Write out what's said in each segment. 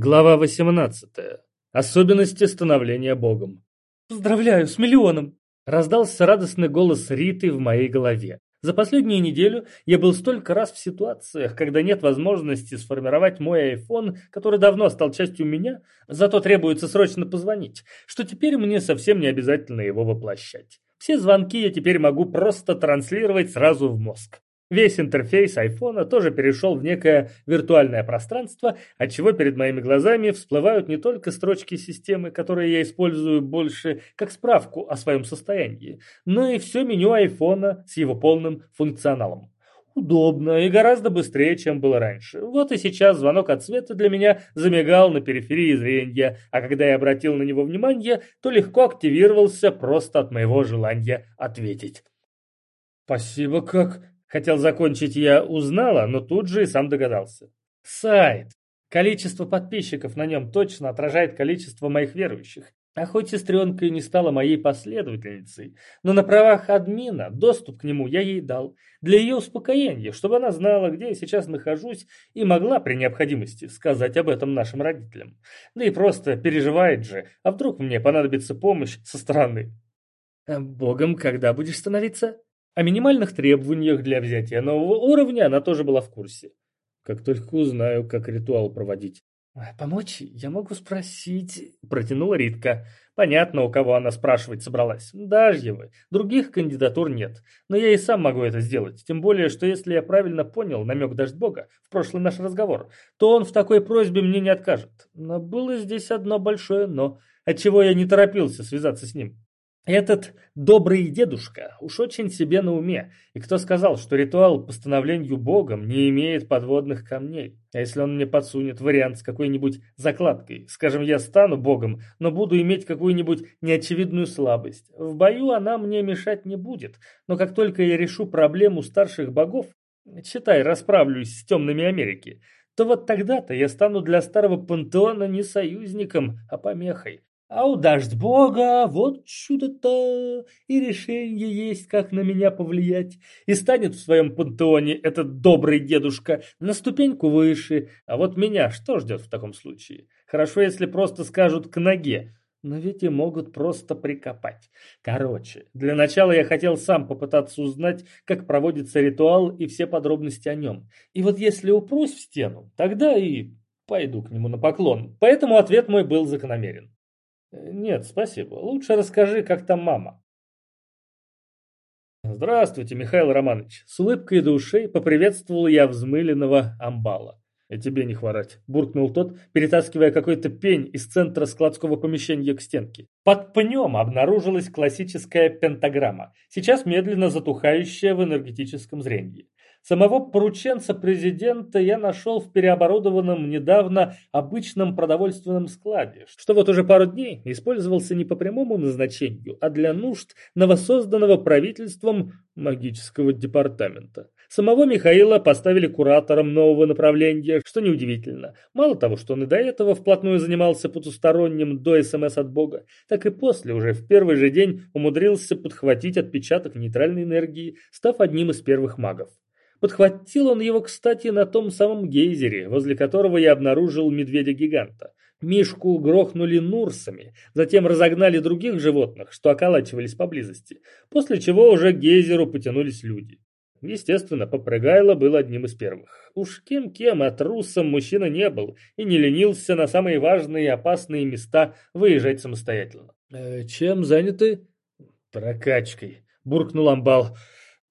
Глава 18. Особенности становления Богом. «Поздравляю с миллионом!» Раздался радостный голос Риты в моей голове. За последнюю неделю я был столько раз в ситуациях, когда нет возможности сформировать мой iPhone, который давно стал частью меня, зато требуется срочно позвонить, что теперь мне совсем не обязательно его воплощать. Все звонки я теперь могу просто транслировать сразу в мозг. Весь интерфейс айфона тоже перешел в некое виртуальное пространство, отчего перед моими глазами всплывают не только строчки системы, которые я использую больше как справку о своем состоянии, но и все меню айфона с его полным функционалом. Удобно и гораздо быстрее, чем было раньше. Вот и сейчас звонок от Света для меня замигал на периферии зрения, а когда я обратил на него внимание, то легко активировался просто от моего желания ответить. «Спасибо, как...» Хотел закончить я узнала, но тут же и сам догадался. Сайт. Количество подписчиков на нем точно отражает количество моих верующих. А хоть сестренка и не стала моей последовательницей, но на правах админа доступ к нему я ей дал. Для ее успокоения, чтобы она знала, где я сейчас нахожусь и могла при необходимости сказать об этом нашим родителям. Да и просто переживает же, а вдруг мне понадобится помощь со стороны. «Богом когда будешь становиться?» О минимальных требованиях для взятия нового уровня она тоже была в курсе. Как только узнаю, как ритуал проводить. «Помочь я могу спросить...» – протянула Ритка. Понятно, у кого она спрашивать собралась. Дажьевы. Других кандидатур нет. Но я и сам могу это сделать. Тем более, что если я правильно понял намек Дождь-Бога в прошлый наш разговор, то он в такой просьбе мне не откажет. Но было здесь одно большое «но», отчего я не торопился связаться с ним. Этот добрый дедушка уж очень себе на уме, и кто сказал, что ритуал по становлению богом не имеет подводных камней? А если он мне подсунет вариант с какой-нибудь закладкой? Скажем, я стану богом, но буду иметь какую-нибудь неочевидную слабость. В бою она мне мешать не будет, но как только я решу проблему старших богов, считай, расправлюсь с темными Америки, то вот тогда-то я стану для старого пантеона не союзником, а помехой. А у Бога вот чудо-то, и решение есть, как на меня повлиять. И станет в своем пантеоне этот добрый дедушка на ступеньку выше. А вот меня что ждет в таком случае? Хорошо, если просто скажут к ноге, но ведь и могут просто прикопать. Короче, для начала я хотел сам попытаться узнать, как проводится ритуал и все подробности о нем. И вот если упрусь в стену, тогда и пойду к нему на поклон. Поэтому ответ мой был закономерен. «Нет, спасибо. Лучше расскажи, как там мама». «Здравствуйте, Михаил Романович!» С улыбкой до ушей поприветствовал я взмыленного амбала. «И тебе не хворать», – буркнул тот, перетаскивая какой-то пень из центра складского помещения к стенке. Под пнем обнаружилась классическая пентаграмма, сейчас медленно затухающая в энергетическом зрении. Самого порученца президента я нашел в переоборудованном недавно обычном продовольственном складе, что вот уже пару дней использовался не по прямому назначению, а для нужд новосозданного правительством магического департамента. Самого Михаила поставили куратором нового направления, что неудивительно. Мало того, что он и до этого вплотную занимался потусторонним до СМС от Бога, так и после уже в первый же день умудрился подхватить отпечаток нейтральной энергии, став одним из первых магов. Подхватил он его, кстати, на том самом гейзере, возле которого я обнаружил медведя-гиганта. Мишку грохнули нурсами, затем разогнали других животных, что околачивались поблизости, после чего уже к гейзеру потянулись люди. Естественно, Попрыгайло был одним из первых. Уж кем-кем, а трусом мужчина не был и не ленился на самые важные и опасные места выезжать самостоятельно. «Э, «Чем заняты?» «Прокачкой», — буркнул амбал.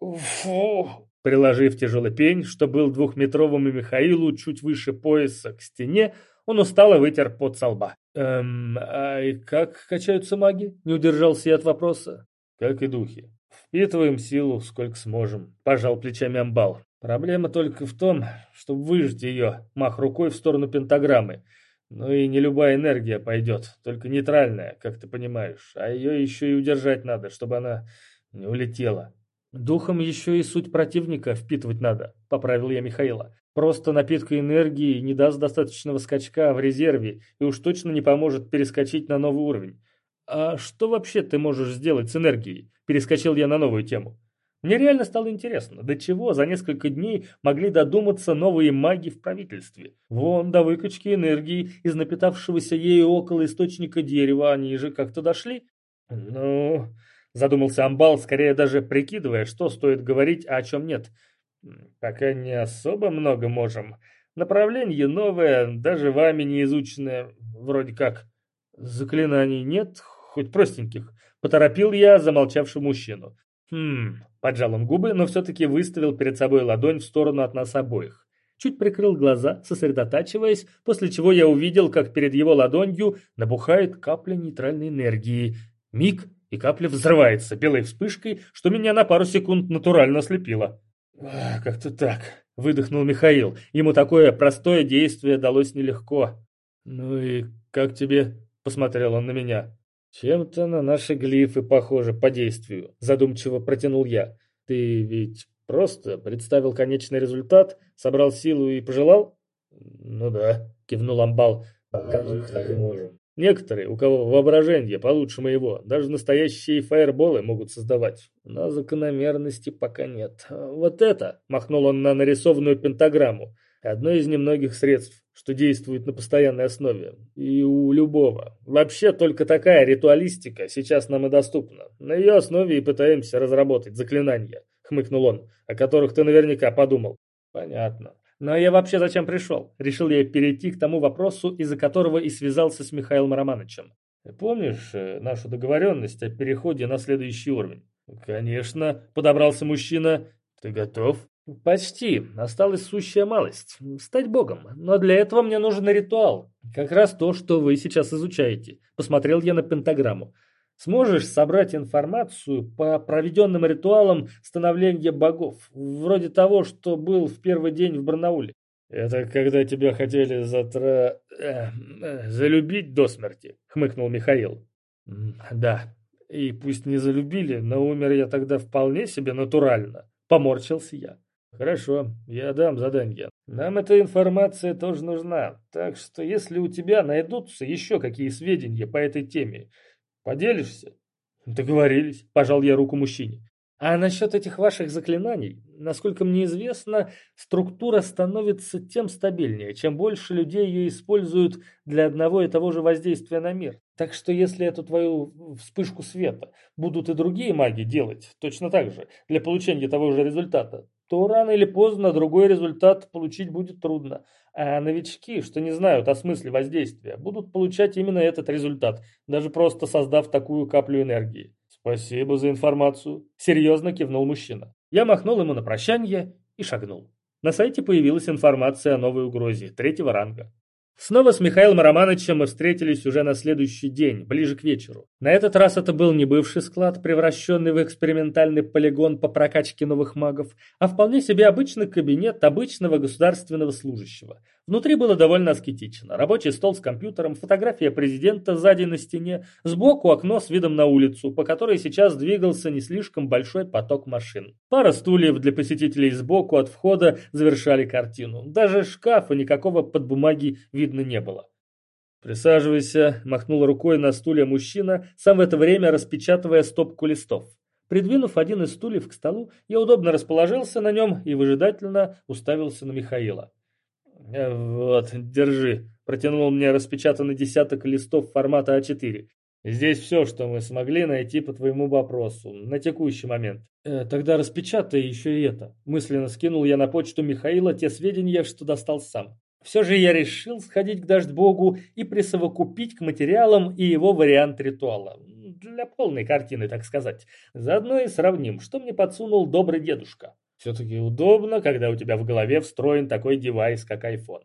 «Фу!» Приложив тяжелый пень, что был двухметровым и Михаилу чуть выше пояса к стене, он устало вытер пот со лба. «Эм, а и как качаются маги?» – не удержался я от вопроса. «Как и духи. Впитываем силу, сколько сможем», – пожал плечами амбал. «Проблема только в том, чтобы выжать ее, мах рукой в сторону пентаграммы. Ну и не любая энергия пойдет, только нейтральная, как ты понимаешь. А ее еще и удержать надо, чтобы она не улетела». «Духом еще и суть противника впитывать надо», — поправил я Михаила. «Просто напитка энергии не даст достаточного скачка в резерве и уж точно не поможет перескочить на новый уровень». «А что вообще ты можешь сделать с энергией?» Перескочил я на новую тему. Мне реально стало интересно, до чего за несколько дней могли додуматься новые маги в правительстве. Вон, до выкачки энергии из напитавшегося ею около источника дерева они же как-то дошли. Ну, задумался Амбал, скорее даже прикидывая, что стоит говорить, а о чем нет. Пока не особо много можем. Направление новое, даже вами не изученное, вроде как. Заклинаний нет, хоть простеньких. Поторопил я замолчавшего мужчину. Хм, поджал он губы, но все-таки выставил перед собой ладонь в сторону от нас обоих. Чуть прикрыл глаза, сосредотачиваясь, после чего я увидел, как перед его ладонью набухает капля нейтральной энергии. Миг, и капля взрывается белой вспышкой, что меня на пару секунд натурально ослепило. «Как-то так», — выдохнул Михаил. Ему такое простое действие далось нелегко. «Ну и как тебе?» — посмотрел он на меня. «Чем-то на наши глифы похоже по действию», — задумчиво протянул я. «Ты ведь просто представил конечный результат, собрал силу и пожелал?» «Ну да», — кивнул Амбал. «Пока мы так и можем». Некоторые, у кого воображение получше моего, даже настоящие фаерболы могут создавать. Но закономерности пока нет. Вот это, махнул он на нарисованную пентаграмму, одно из немногих средств, что действует на постоянной основе. И у любого. Вообще только такая ритуалистика сейчас нам и доступна. На ее основе и пытаемся разработать заклинания, хмыкнул он, о которых ты наверняка подумал. Понятно. Но я вообще зачем пришел? Решил я перейти к тому вопросу, из-за которого и связался с Михаилом Романовичем. Помнишь э, нашу договоренность о переходе на следующий уровень? Конечно, подобрался мужчина. Ты готов? Почти. Осталась сущая малость. Стать богом. Но для этого мне нужен ритуал. Как раз то, что вы сейчас изучаете. Посмотрел я на пентаграмму. Сможешь собрать информацию по проведенным ритуалам становления богов, вроде того, что был в первый день в Барнауле? Это когда тебя хотели затра... Э, э, залюбить до смерти, хмыкнул Михаил. Да, и пусть не залюбили, но умер я тогда вполне себе натурально. Поморщился я. Хорошо, я дам задание. Нам эта информация тоже нужна, так что если у тебя найдутся еще какие сведения по этой теме, Поделишься? Договорились, пожал я руку мужчине. А насчет этих ваших заклинаний, насколько мне известно, структура становится тем стабильнее, чем больше людей ее используют для одного и того же воздействия на мир. Так что если эту твою вспышку света будут и другие маги делать точно так же, для получения того же результата, то рано или поздно другой результат получить будет трудно. А новички, что не знают о смысле воздействия, будут получать именно этот результат, даже просто создав такую каплю энергии. «Спасибо за информацию», — серьезно кивнул мужчина. Я махнул ему на прощание и шагнул. На сайте появилась информация о новой угрозе третьего ранга. Снова с Михаилом Романовичем мы встретились уже на следующий день, ближе к вечеру. На этот раз это был не бывший склад, превращенный в экспериментальный полигон по прокачке новых магов, а вполне себе обычный кабинет обычного государственного служащего. Внутри было довольно аскетично. Рабочий стол с компьютером, фотография президента сзади на стене, сбоку окно с видом на улицу, по которой сейчас двигался не слишком большой поток машин. Пара стульев для посетителей сбоку от входа завершали картину. Даже шкафа никакого под бумаги не было. «Присаживайся», – махнул рукой на стуле мужчина, сам в это время распечатывая стопку листов. Придвинув один из стульев к столу, я удобно расположился на нем и выжидательно уставился на Михаила. Э, «Вот, держи», – протянул мне распечатанный десяток листов формата А4. «Здесь все, что мы смогли найти по твоему вопросу, на текущий момент». Э, «Тогда распечатай еще и это», – мысленно скинул я на почту Михаила те сведения, что достал сам. Все же я решил сходить к Дождь-Богу и присовокупить к материалам и его вариант ритуала. Для полной картины, так сказать. Заодно и сравним, что мне подсунул добрый дедушка. Все-таки удобно, когда у тебя в голове встроен такой девайс, как iPhone.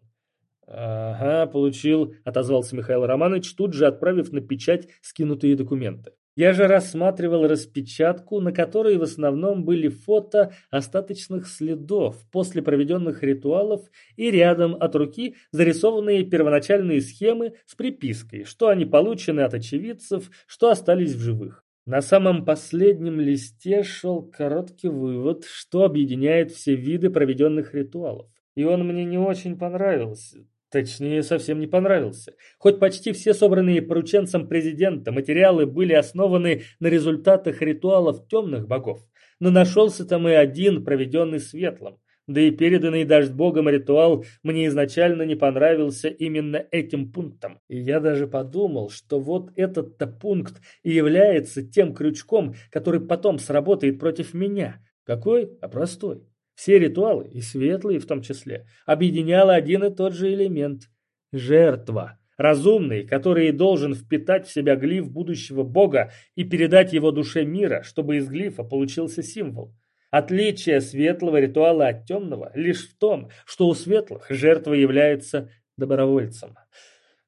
«Ага, получил», — отозвался Михаил Романович, тут же отправив на печать скинутые документы. Я же рассматривал распечатку, на которой в основном были фото остаточных следов после проведенных ритуалов и рядом от руки зарисованные первоначальные схемы с припиской, что они получены от очевидцев, что остались в живых. На самом последнем листе шел короткий вывод, что объединяет все виды проведенных ритуалов. И он мне не очень понравился. Точнее, совсем не понравился. Хоть почти все собранные порученцем президента материалы были основаны на результатах ритуалов темных богов, но нашелся там и один, проведенный светлым. Да и переданный дождь богом ритуал мне изначально не понравился именно этим пунктом. И я даже подумал, что вот этот-то пункт и является тем крючком, который потом сработает против меня. Какой? А простой. Все ритуалы, и светлые в том числе, объединял один и тот же элемент – жертва. Разумный, который должен впитать в себя глиф будущего бога и передать его душе мира, чтобы из глифа получился символ. Отличие светлого ритуала от темного лишь в том, что у светлых жертва является добровольцем.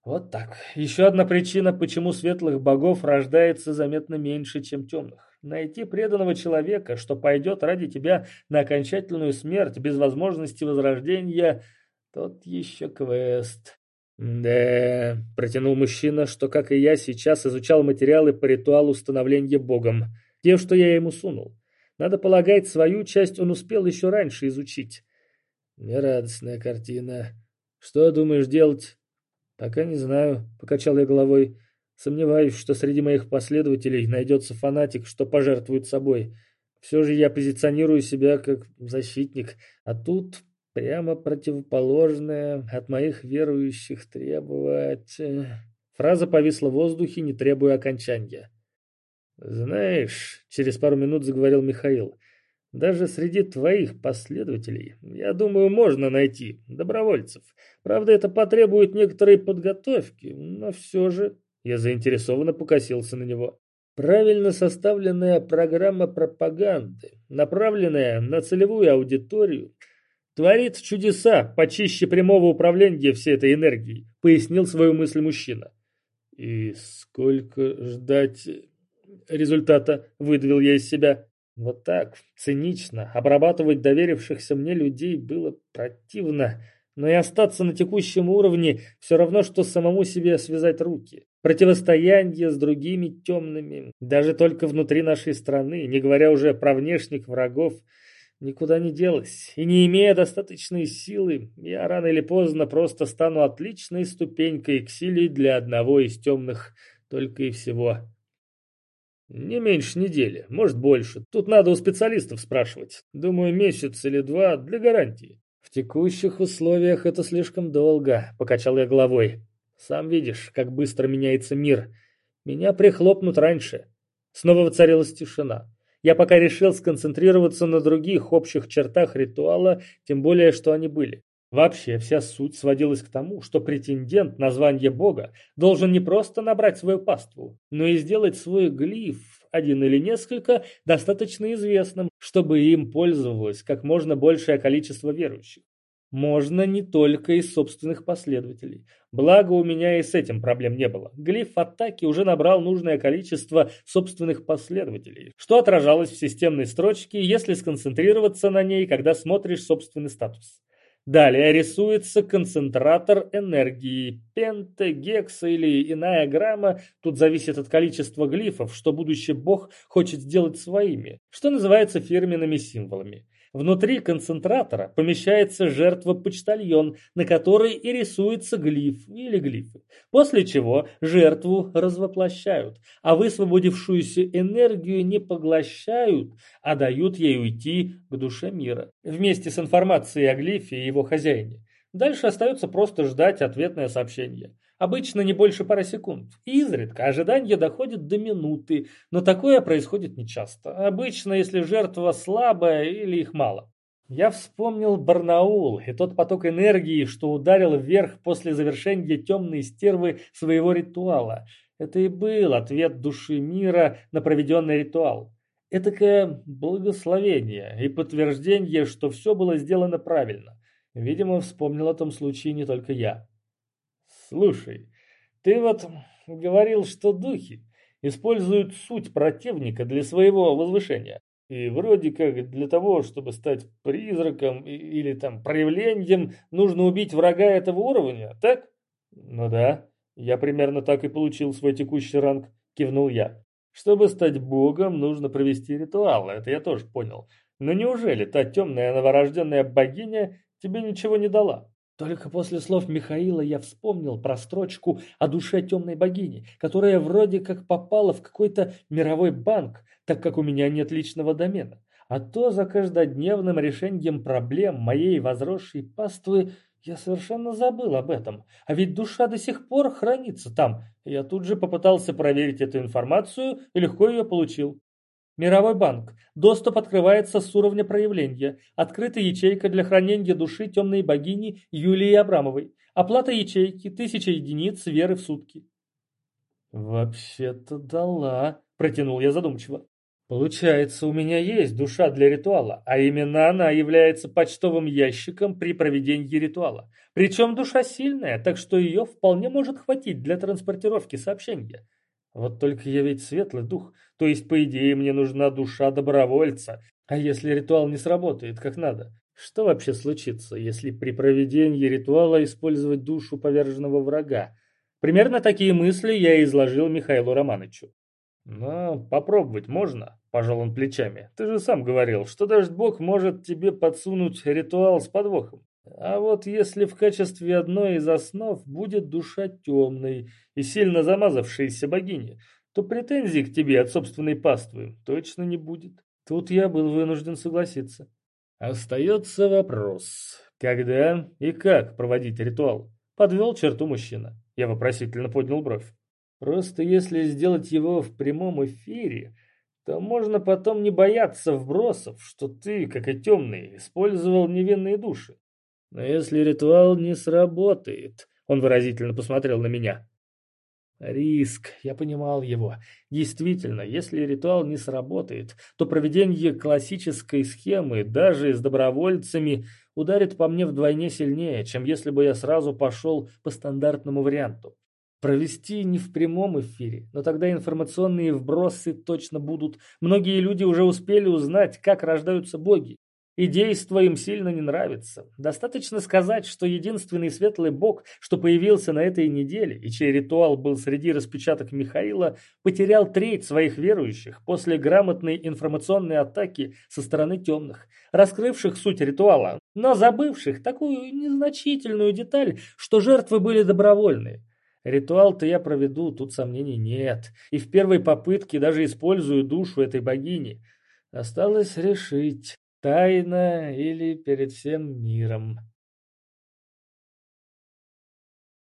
Вот так. Еще одна причина, почему светлых богов рождается заметно меньше, чем темных. Найти преданного человека, что пойдет ради тебя на окончательную смерть без возможности возрождения, тот еще квест. «Да», — протянул мужчина, что, как и я, сейчас изучал материалы по ритуалу становления богом. Те, что я ему сунул. Надо полагать, свою часть он успел еще раньше изучить. Нерадостная картина. Что думаешь делать? Пока не знаю, покачал я головой. Сомневаюсь, что среди моих последователей найдется фанатик, что пожертвует собой. Все же я позиционирую себя как защитник, а тут прямо противоположное от моих верующих требовать... Фраза повисла в воздухе, не требуя окончания. «Знаешь», — через пару минут заговорил Михаил, — «даже среди твоих последователей, я думаю, можно найти добровольцев. Правда, это потребует некоторой подготовки, но все же...» Я заинтересованно покосился на него. Правильно составленная программа пропаганды, направленная на целевую аудиторию, творит чудеса почище прямого управления всей этой энергией, пояснил свою мысль мужчина. И сколько ждать результата, выдавил я из себя. Вот так, цинично, обрабатывать доверившихся мне людей было противно, но и остаться на текущем уровне все равно, что самому себе связать руки. Противостояние с другими темными, даже только внутри нашей страны, не говоря уже про внешних врагов, никуда не делось. И не имея достаточной силы, я рано или поздно просто стану отличной ступенькой к силе для одного из темных только и всего. Не меньше недели, может больше. Тут надо у специалистов спрашивать. Думаю, месяц или два для гарантии. Текущих условиях это слишком долго, покачал я головой. Сам видишь, как быстро меняется мир. Меня прихлопнут раньше. Снова воцарилась тишина. Я пока решил сконцентрироваться на других общих чертах ритуала, тем более, что они были. Вообще, вся суть сводилась к тому, что претендент на звание бога должен не просто набрать свою паству, но и сделать свой глиф, один или несколько, достаточно известным, чтобы им пользовалось как можно большее количество верующих. Можно не только из собственных последователей. Благо у меня и с этим проблем не было. Глиф атаки уже набрал нужное количество собственных последователей, что отражалось в системной строчке, если сконцентрироваться на ней, когда смотришь собственный статус. Далее рисуется концентратор энергии, пента, гекса или иная грамма, тут зависит от количества глифов, что будущий бог хочет сделать своими, что называется фирменными символами. Внутри концентратора помещается жертва-почтальон, на которой и рисуется глиф или глифы. После чего жертву развоплощают, а высвободившуюся энергию не поглощают, а дают ей уйти к душе мира. Вместе с информацией о глифе и его хозяине. Дальше остается просто ждать ответное сообщение. Обычно не больше пары секунд. Изредка ожидание доходит до минуты, но такое происходит нечасто. Обычно, если жертва слабая или их мало. Я вспомнил Барнаул и тот поток энергии, что ударил вверх после завершения темной стервы своего ритуала. Это и был ответ души мира на проведенный ритуал. Этакое благословение и подтверждение, что все было сделано правильно. Видимо, вспомнил о том случае не только я. Слушай, ты вот говорил, что духи используют суть противника для своего возвышения. И вроде как для того, чтобы стать призраком или там проявлением, нужно убить врага этого уровня, так? Ну да, я примерно так и получил свой текущий ранг, кивнул я. Чтобы стать богом, нужно провести ритуал, это я тоже понял. Но неужели та темная новорожденная богиня тебе ничего не дала? Только после слов Михаила я вспомнил про строчку о душе темной богини, которая вроде как попала в какой-то мировой банк, так как у меня нет личного домена. А то за каждодневным решением проблем моей возросшей паствы я совершенно забыл об этом. А ведь душа до сих пор хранится там. Я тут же попытался проверить эту информацию и легко ее получил. Мировой банк. Доступ открывается с уровня проявления. Открыта ячейка для хранения души темной богини Юлии Абрамовой. Оплата ячейки – тысяча единиц веры в сутки. «Вообще-то дала», – протянул я задумчиво. Получается, у меня есть душа для ритуала, а именно она является почтовым ящиком при проведении ритуала. Причем душа сильная, так что ее вполне может хватить для транспортировки сообщения. Вот только я ведь светлый дух, то есть, по идее, мне нужна душа добровольца. А если ритуал не сработает как надо? Что вообще случится, если при проведении ритуала использовать душу поверженного врага? Примерно такие мысли я изложил Михаилу Романовичу. «Ну, попробовать можно», – пожал он плечами. «Ты же сам говорил, что даже Бог может тебе подсунуть ритуал с подвохом. А вот если в качестве одной из основ будет душа темной и сильно замазавшейся богини, то претензий к тебе от собственной паствы точно не будет». Тут я был вынужден согласиться. Остается вопрос, когда и как проводить ритуал? Подвел черту мужчина. Я вопросительно поднял бровь. Просто если сделать его в прямом эфире, то можно потом не бояться вбросов, что ты, как и темный, использовал невинные души. Но если ритуал не сработает, он выразительно посмотрел на меня. Риск, я понимал его. Действительно, если ритуал не сработает, то проведение классической схемы, даже с добровольцами, ударит по мне вдвойне сильнее, чем если бы я сразу пошел по стандартному варианту. Провести не в прямом эфире, но тогда информационные вбросы точно будут. Многие люди уже успели узнать, как рождаются боги. И действо им сильно не нравится. Достаточно сказать, что единственный светлый бог, что появился на этой неделе, и чей ритуал был среди распечаток Михаила, потерял треть своих верующих после грамотной информационной атаки со стороны темных, раскрывших суть ритуала, но забывших такую незначительную деталь, что жертвы были добровольные. Ритуал-то я проведу, тут сомнений нет. И в первой попытке даже использую душу этой богини. Осталось решить, тайно или перед всем миром.